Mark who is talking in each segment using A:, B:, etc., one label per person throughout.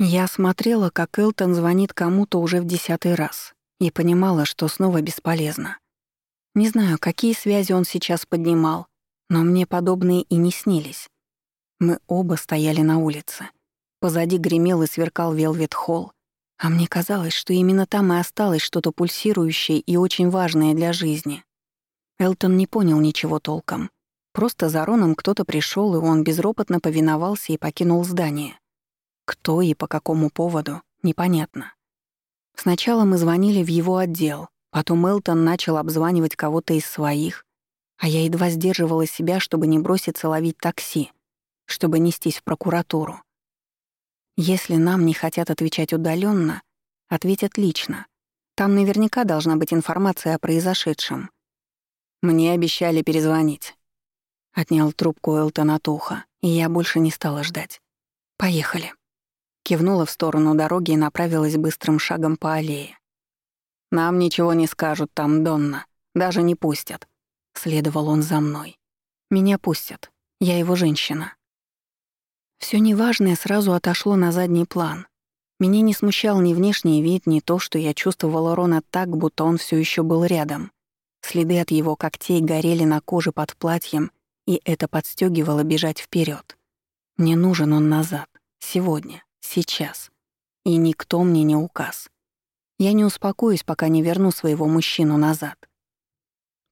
A: Я смотрела, как Элтон звонит кому-то уже в десятый раз, и понимала, что снова бесполезно. Не знаю, какие связи он сейчас поднимал, но мне подобные и не снились. Мы оба стояли на улице. Позади гремел и сверкал Велвет-холл, а мне казалось, что именно там и осталось что-то пульсирующее и очень важное для жизни. Элтон не понял ничего толком. Просто за Роном кто-то пришел, и он безропотно повиновался и покинул здание. Кто и по какому поводу — непонятно. Сначала мы звонили в его отдел, потом Элтон начал обзванивать кого-то из своих, а я едва сдерживала себя, чтобы не броситься ловить такси, чтобы нестись в прокуратуру. Если нам не хотят отвечать удаленно, ответят лично. Там наверняка должна быть информация о произошедшем. Мне обещали перезвонить. Отнял трубку Элтон от уха, и я больше не стала ждать. Поехали. Кивнула в сторону дороги и направилась быстрым шагом по аллее. «Нам ничего не скажут там, Донна. Даже не пустят». Следовал он за мной. «Меня пустят. Я его женщина». Все неважное сразу отошло на задний план. Меня не смущал ни внешний вид, ни то, что я чувствовала Рона так, будто он все еще был рядом. Следы от его когтей горели на коже под платьем, и это подстегивало бежать вперед. Мне нужен он назад, сегодня, сейчас. И никто мне не указ. Я не успокоюсь, пока не верну своего мужчину назад.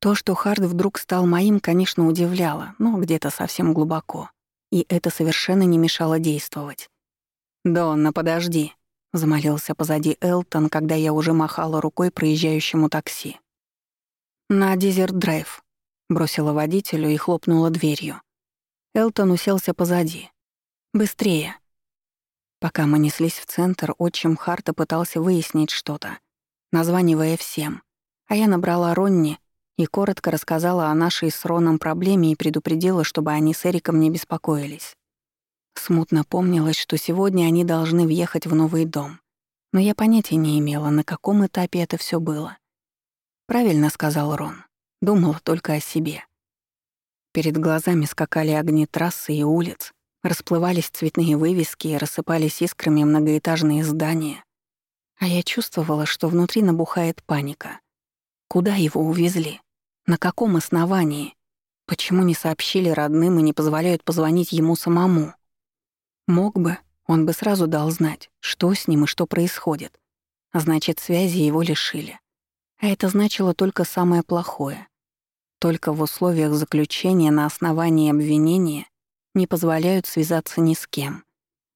A: То, что Хард вдруг стал моим, конечно, удивляло, но где-то совсем глубоко и это совершенно не мешало действовать. «Донна, подожди», — замолился позади Элтон, когда я уже махала рукой проезжающему такси. «На Дезерт-драйв», — бросила водителю и хлопнула дверью. Элтон уселся позади. «Быстрее». Пока мы неслись в центр, отчим Харта пытался выяснить что-то, названивая всем, а я набрала Ронни и коротко рассказала о нашей с Роном проблеме и предупредила, чтобы они с Эриком не беспокоились. Смутно помнилось, что сегодня они должны въехать в новый дом, но я понятия не имела, на каком этапе это все было. «Правильно», — сказал Рон, — думала только о себе. Перед глазами скакали огни трассы и улиц, расплывались цветные вывески и рассыпались искрами многоэтажные здания. А я чувствовала, что внутри набухает паника. Куда его увезли? На каком основании? Почему не сообщили родным и не позволяют позвонить ему самому? Мог бы, он бы сразу дал знать, что с ним и что происходит. Значит, связи его лишили. А это значило только самое плохое. Только в условиях заключения на основании обвинения не позволяют связаться ни с кем.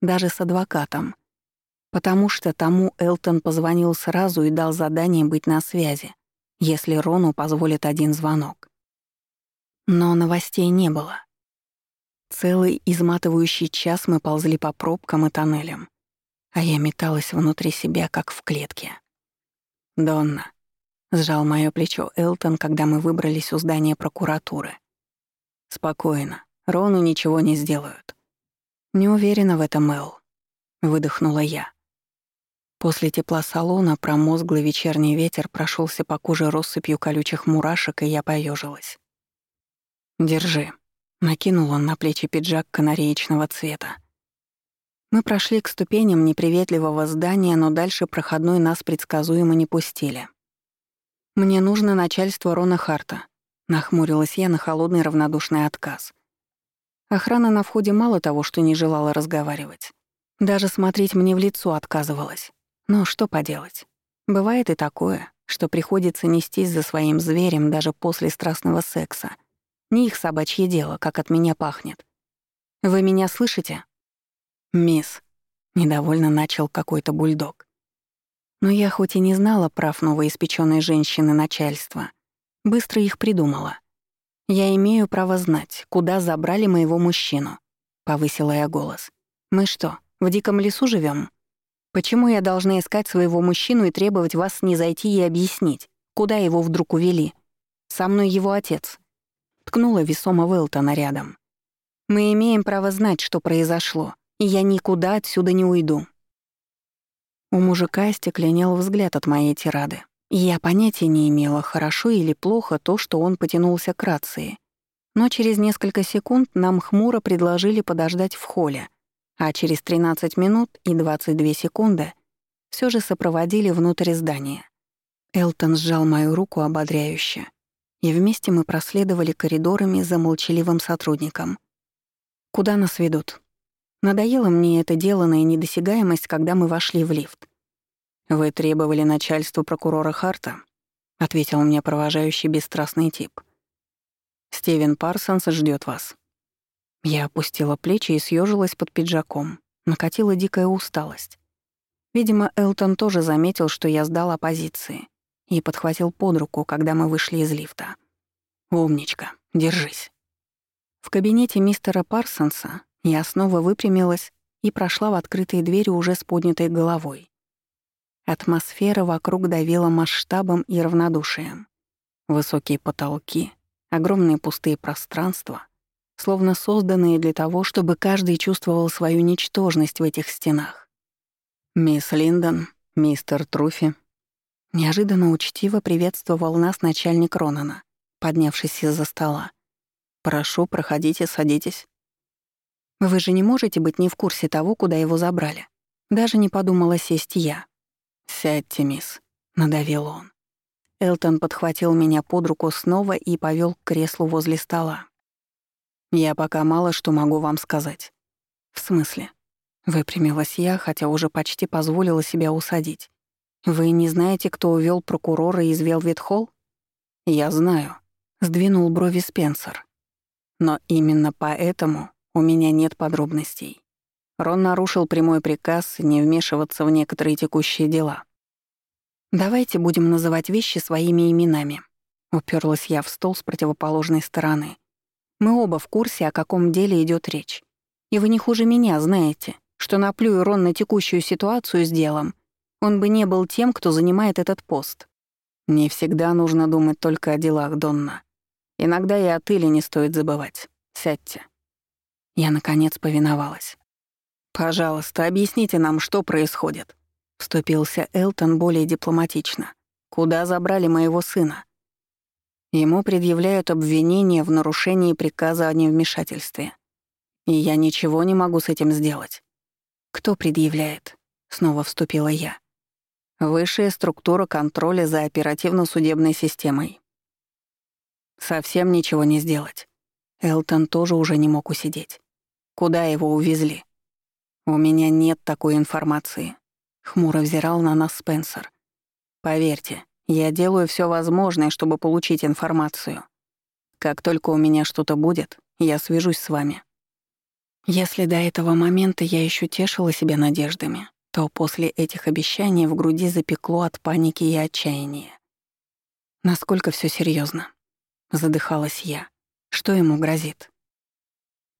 A: Даже с адвокатом. Потому что тому Элтон позвонил сразу и дал задание быть на связи если Рону позволит один звонок. Но новостей не было. Целый изматывающий час мы ползли по пробкам и тоннелям, а я металась внутри себя, как в клетке. «Донна», — сжал моё плечо Элтон, когда мы выбрались у здания прокуратуры. «Спокойно, Рону ничего не сделают». «Не уверена в этом, Эл», — выдохнула я. После тепла салона промозглый вечерний ветер прошелся по коже россыпью колючих мурашек, и я поежилась. «Держи», — накинул он на плечи пиджак канареечного цвета. Мы прошли к ступеням неприветливого здания, но дальше проходной нас предсказуемо не пустили. «Мне нужно начальство Рона Харта», — нахмурилась я на холодный равнодушный отказ. Охрана на входе мало того, что не желала разговаривать. Даже смотреть мне в лицо отказывалась. Но что поделать? Бывает и такое, что приходится нестись за своим зверем даже после страстного секса. Не их собачье дело, как от меня пахнет. «Вы меня слышите?» «Мисс», — недовольно начал какой-то бульдог. Но я хоть и не знала прав новоиспечённой женщины начальства, быстро их придумала. «Я имею право знать, куда забрали моего мужчину», — повысила я голос. «Мы что, в диком лесу живем? Почему я должна искать своего мужчину и требовать вас не зайти и объяснить, куда его вдруг увели? Со мной его отец. Ткнула весомо Велтона рядом. Мы имеем право знать, что произошло, и я никуда отсюда не уйду. У мужика стекленел взгляд от моей тирады. Я понятия не имела, хорошо или плохо то, что он потянулся к рации. Но через несколько секунд нам хмуро предложили подождать в холле — а через 13 минут и 22 секунды все же сопроводили внутрь здания. Элтон сжал мою руку ободряюще, и вместе мы проследовали коридорами за молчаливым сотрудником. Куда нас ведут? Надоело мне это деланная недосягаемость, когда мы вошли в лифт. «Вы требовали начальству прокурора Харта?» — ответил мне провожающий бесстрастный тип. «Стивен Парсонс ждет вас». Я опустила плечи и съежилась под пиджаком. Накатила дикая усталость. Видимо, Элтон тоже заметил, что я сдала позиции, и подхватил под руку, когда мы вышли из лифта. «Умничка, держись». В кабинете мистера Парсонса я снова выпрямилась и прошла в открытые двери уже с поднятой головой. Атмосфера вокруг давила масштабом и равнодушием. Высокие потолки, огромные пустые пространства, словно созданные для того, чтобы каждый чувствовал свою ничтожность в этих стенах. «Мисс Линдон, мистер Труфи», неожиданно учтиво приветствовал нас начальник Ронана, поднявшись из-за стола. «Прошу, проходите, садитесь». «Вы же не можете быть не в курсе того, куда его забрали?» Даже не подумала сесть я. «Сядьте, мисс», — надавил он. Элтон подхватил меня под руку снова и повел к креслу возле стола. «Я пока мало что могу вам сказать». «В смысле?» Выпрямилась я, хотя уже почти позволила себя усадить. «Вы не знаете, кто увел прокурора из Велвит-Холл?» «Я знаю», — сдвинул брови Спенсер. «Но именно поэтому у меня нет подробностей. Рон нарушил прямой приказ не вмешиваться в некоторые текущие дела. «Давайте будем называть вещи своими именами», — уперлась я в стол с противоположной стороны. «Мы оба в курсе, о каком деле идет речь. И вы не хуже меня знаете, что наплюю Рон на текущую ситуацию с делом, он бы не был тем, кто занимает этот пост. Не всегда нужно думать только о делах, Донна. Иногда и о тыле не стоит забывать. Сядьте». Я, наконец, повиновалась. «Пожалуйста, объясните нам, что происходит», — вступился Элтон более дипломатично. «Куда забрали моего сына?» Ему предъявляют обвинение в нарушении приказа о невмешательстве. И я ничего не могу с этим сделать. «Кто предъявляет?» — снова вступила я. «Высшая структура контроля за оперативно-судебной системой». Совсем ничего не сделать. Элтон тоже уже не мог усидеть. Куда его увезли? «У меня нет такой информации», — хмуро взирал на нас Спенсер. «Поверьте, я делаю все возможное, чтобы получить информацию. Как только у меня что-то будет, я свяжусь с вами». Если до этого момента я еще тешила себя надеждами, то после этих обещаний в груди запекло от паники и отчаяния. Насколько все серьезно? Задыхалась я. Что ему грозит?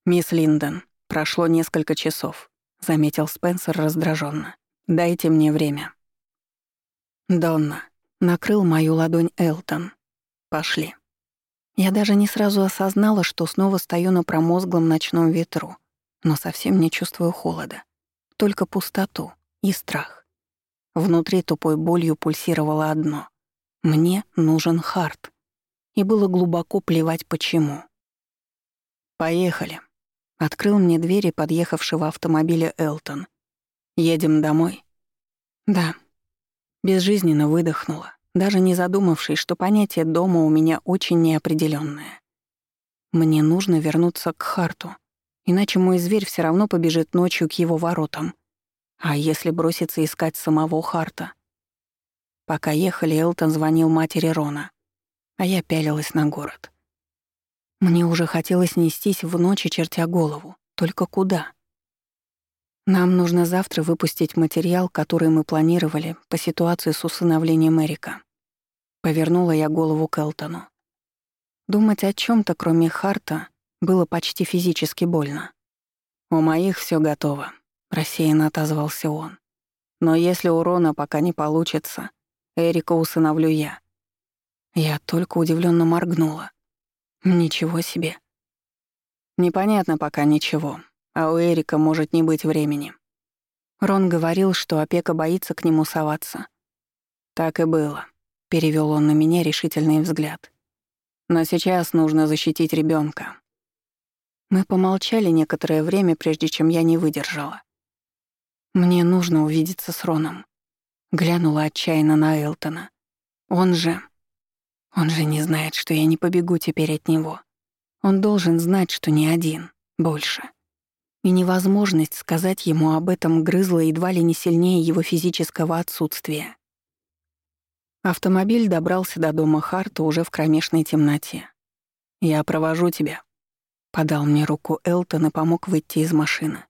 A: «Мисс Линдон, прошло несколько часов. — заметил Спенсер раздраженно. «Дайте мне время». «Донна», — накрыл мою ладонь Элтон. «Пошли». Я даже не сразу осознала, что снова стою на промозглом ночном ветру, но совсем не чувствую холода. Только пустоту и страх. Внутри тупой болью пульсировало одно. Мне нужен Харт. И было глубоко плевать почему. «Поехали», Открыл мне двери подъехавшего автомобиля Элтон. «Едем домой?» «Да». Безжизненно выдохнула, даже не задумавшись, что понятие «дома» у меня очень неопределённое. Мне нужно вернуться к Харту, иначе мой зверь все равно побежит ночью к его воротам. А если броситься искать самого Харта? Пока ехали, Элтон звонил матери Рона, а я пялилась на город. Мне уже хотелось нестись в ночи, чертя голову. Только куда? Нам нужно завтра выпустить материал, который мы планировали по ситуации с усыновлением Эрика. Повернула я голову к Элтону. Думать о чем то кроме Харта, было почти физически больно. «У моих все готово», — рассеянно отозвался он. «Но если урона пока не получится, Эрика усыновлю я». Я только удивленно моргнула. Ничего себе. Непонятно пока ничего, а у Эрика может не быть времени. Рон говорил, что опека боится к нему соваться. Так и было. Перевел он на меня решительный взгляд. Но сейчас нужно защитить ребенка. Мы помолчали некоторое время, прежде чем я не выдержала. Мне нужно увидеться с Роном. Глянула отчаянно на Элтона. Он же... Он же не знает, что я не побегу теперь от него. Он должен знать, что не один, больше. И невозможность сказать ему об этом грызла едва ли не сильнее его физического отсутствия. Автомобиль добрался до дома Харта уже в кромешной темноте. «Я провожу тебя», — подал мне руку Элтон и помог выйти из машины.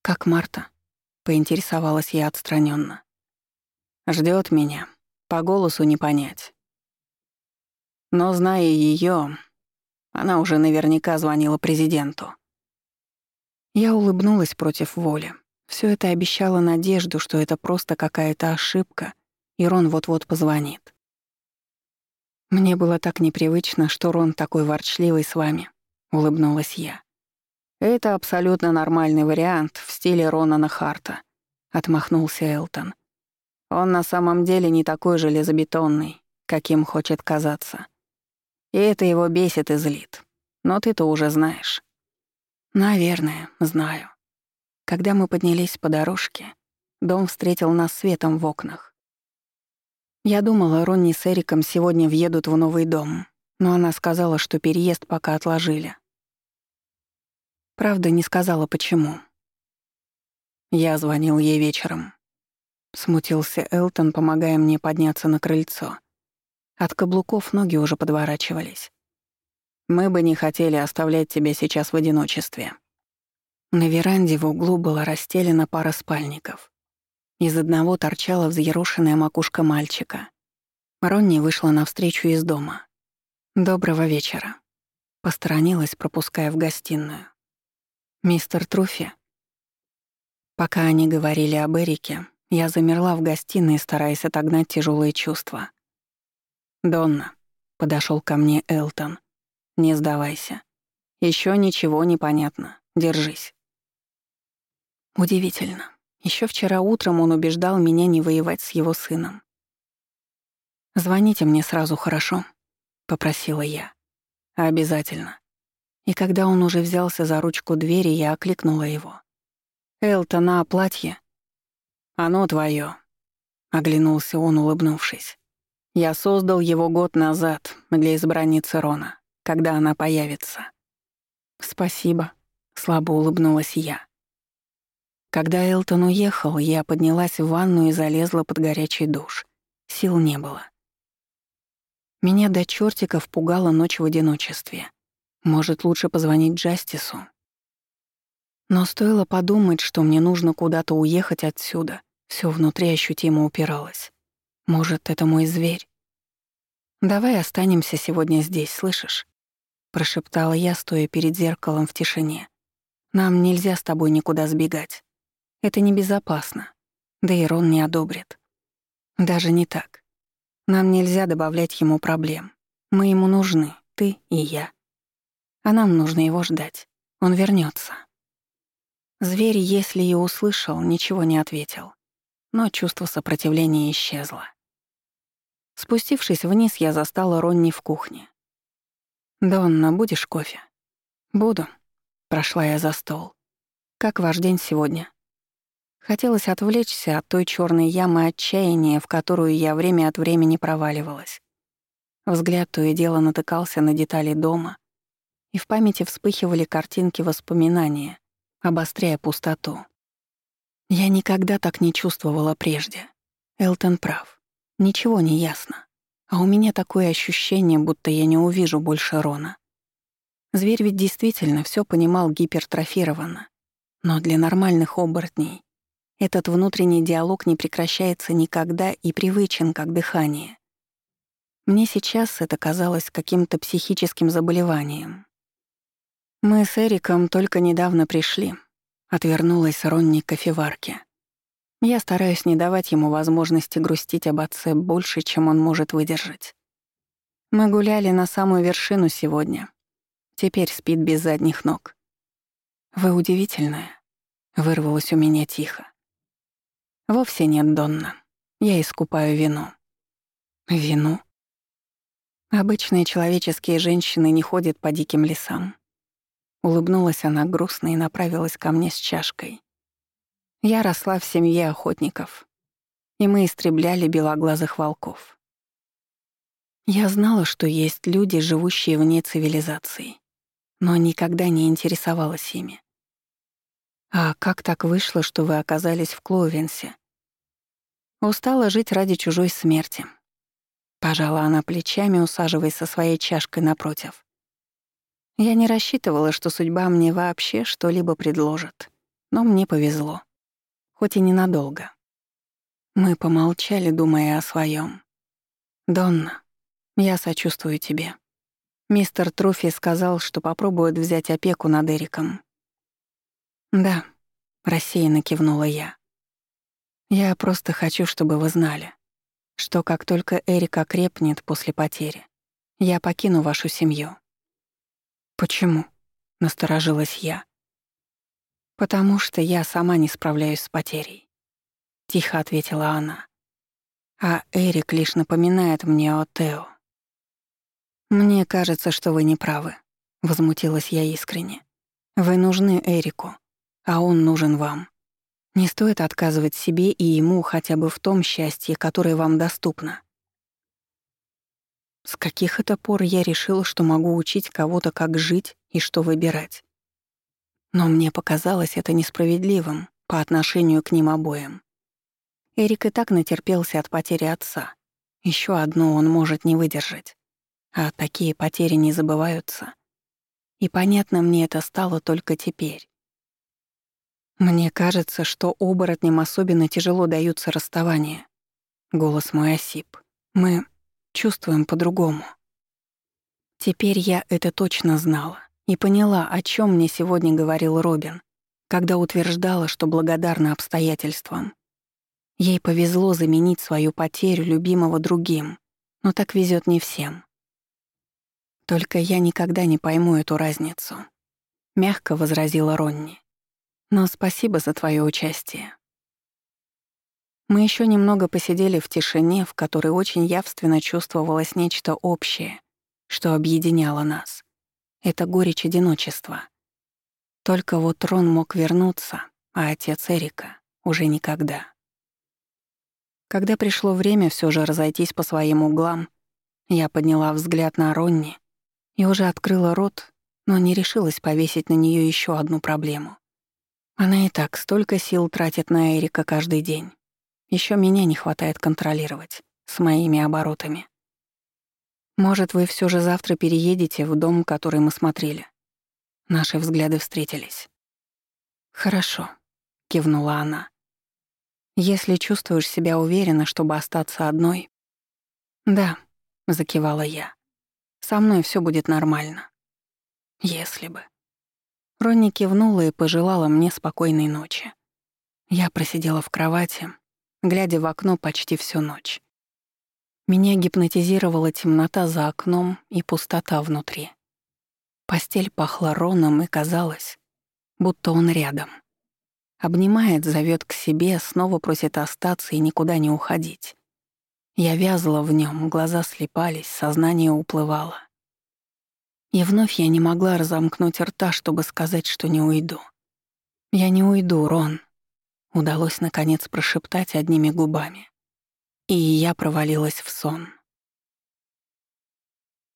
A: «Как Марта?» — поинтересовалась я отстраненно. Ждет меня. По голосу не понять. Но, зная ее, она уже наверняка звонила президенту. Я улыбнулась против воли. Все это обещало надежду, что это просто какая-то ошибка, и Рон вот-вот позвонит. «Мне было так непривычно, что Рон такой ворчливый с вами», — улыбнулась я. «Это абсолютно нормальный вариант в стиле Ронана Харта», — отмахнулся Элтон. «Он на самом деле не такой железобетонный, каким хочет казаться. И это его бесит и злит. Но ты-то уже знаешь». «Наверное, знаю». Когда мы поднялись по дорожке, дом встретил нас светом в окнах. Я думала, Ронни с Эриком сегодня въедут в новый дом, но она сказала, что переезд пока отложили. Правда, не сказала, почему. Я звонил ей вечером. Смутился Элтон, помогая мне подняться на крыльцо. От каблуков ноги уже подворачивались. Мы бы не хотели оставлять тебя сейчас в одиночестве. На веранде в углу была расстелена пара спальников. Из одного торчала взъерошенная макушка мальчика. Ронни вышла навстречу из дома. «Доброго вечера». Посторонилась, пропуская в гостиную. «Мистер Труфи». Пока они говорили об Эрике, я замерла в гостиной, стараясь отогнать тяжелые чувства. «Донна», — подошел ко мне Элтон, — «не сдавайся. Еще ничего не понятно. Держись». Удивительно. Еще вчера утром он убеждал меня не воевать с его сыном. «Звоните мне сразу, хорошо?» — попросила я. «Обязательно». И когда он уже взялся за ручку двери, я окликнула его. «Элтон, а платье?» «Оно твое», — оглянулся он, улыбнувшись. Я создал его год назад для избранницы Рона, когда она появится. Спасибо, слабо улыбнулась я. Когда Элтон уехал, я поднялась в ванну и залезла под горячий душ. Сил не было. Меня до чертиков пугала ночь в одиночестве. Может, лучше позвонить Джастису? Но стоило подумать, что мне нужно куда-то уехать отсюда, все внутри ощутимо упиралось. Может, это мой зверь? «Давай останемся сегодня здесь, слышишь?» Прошептала я, стоя перед зеркалом в тишине. «Нам нельзя с тобой никуда сбегать. Это небезопасно. Да и Рон не одобрит. Даже не так. Нам нельзя добавлять ему проблем. Мы ему нужны, ты и я. А нам нужно его ждать. Он вернется. Зверь, если и услышал, ничего не ответил. Но чувство сопротивления исчезло. Спустившись вниз, я застала Ронни в кухне. «Донна, будешь кофе?» «Буду», — прошла я за стол. «Как ваш день сегодня?» Хотелось отвлечься от той черной ямы отчаяния, в которую я время от времени проваливалась. Взгляд то и дело натыкался на детали дома, и в памяти вспыхивали картинки воспоминания, обостряя пустоту. Я никогда так не чувствовала прежде. Элтон прав. Ничего не ясно. А у меня такое ощущение, будто я не увижу больше Рона. Зверь ведь действительно все понимал гипертрофированно. Но для нормальных оборотней этот внутренний диалог не прекращается никогда и привычен, как дыхание. Мне сейчас это казалось каким-то психическим заболеванием. Мы с Эриком только недавно пришли. Отвернулась Ронни к кофеварке. Я стараюсь не давать ему возможности грустить об отце больше, чем он может выдержать. Мы гуляли на самую вершину сегодня. Теперь спит без задних ног. «Вы удивительная», — вырвалось у меня тихо. «Вовсе нет, Донна. Я искупаю вину». «Вину?» Обычные человеческие женщины не ходят по диким лесам. Улыбнулась она грустно и направилась ко мне с чашкой. Я росла в семье охотников, и мы истребляли белоглазых волков. Я знала, что есть люди, живущие вне цивилизации, но никогда не интересовалась ими. «А как так вышло, что вы оказались в Кловенсе?» Устала жить ради чужой смерти. Пожала она плечами, усаживаясь со своей чашкой напротив. Я не рассчитывала, что судьба мне вообще что-либо предложит. Но мне повезло. Хоть и ненадолго. Мы помолчали, думая о своем. «Донна, я сочувствую тебе. Мистер Труфи сказал, что попробует взять опеку над Эриком. «Да», — рассеянно кивнула я. «Я просто хочу, чтобы вы знали, что как только Эрик окрепнет после потери, я покину вашу семью». «Почему?» — насторожилась я. «Потому что я сама не справляюсь с потерей», — тихо ответила она. «А Эрик лишь напоминает мне о Тео. «Мне кажется, что вы не правы», — возмутилась я искренне. «Вы нужны Эрику, а он нужен вам. Не стоит отказывать себе и ему хотя бы в том счастье, которое вам доступно». С каких это пор я решила, что могу учить кого-то, как жить и что выбирать? Но мне показалось это несправедливым по отношению к ним обоим. Эрик и так натерпелся от потери отца. Еще одну он может не выдержать. А такие потери не забываются. И понятно мне это стало только теперь. Мне кажется, что оборотням особенно тяжело даются расставания. Голос мой осип. Мы чувствуем по-другому. Теперь я это точно знала и поняла, о чем мне сегодня говорил Робин, когда утверждала, что благодарна обстоятельствам. Ей повезло заменить свою потерю любимого другим, но так везет не всем. Только я никогда не пойму эту разницу. Мягко возразила Ронни. Но спасибо за твое участие. Мы еще немного посидели в тишине, в которой очень явственно чувствовалось нечто общее, что объединяло нас. Это горечь одиночества. Только вот Рон мог вернуться, а отец Эрика — уже никогда. Когда пришло время все же разойтись по своим углам, я подняла взгляд на Ронни и уже открыла рот, но не решилась повесить на нее еще одну проблему. Она и так столько сил тратит на Эрика каждый день. Еще меня не хватает контролировать с моими оборотами. Может, вы все же завтра переедете в дом, который мы смотрели. Наши взгляды встретились. Хорошо, кивнула она. Если чувствуешь себя уверенно, чтобы остаться одной. Да, закивала я. Со мной все будет нормально. Если бы. Ронни кивнула и пожелала мне спокойной ночи. Я просидела в кровати, глядя в окно почти всю ночь. Меня гипнотизировала темнота за окном и пустота внутри. Постель пахла роном и казалось, будто он рядом. Обнимает, зовет к себе, снова просит остаться и никуда не уходить. Я вязла в нем, глаза слепались, сознание уплывало. И вновь я не могла разомкнуть рта, чтобы сказать, что не уйду. «Я не уйду, Рон», — удалось наконец прошептать одними губами. И я провалилась в сон.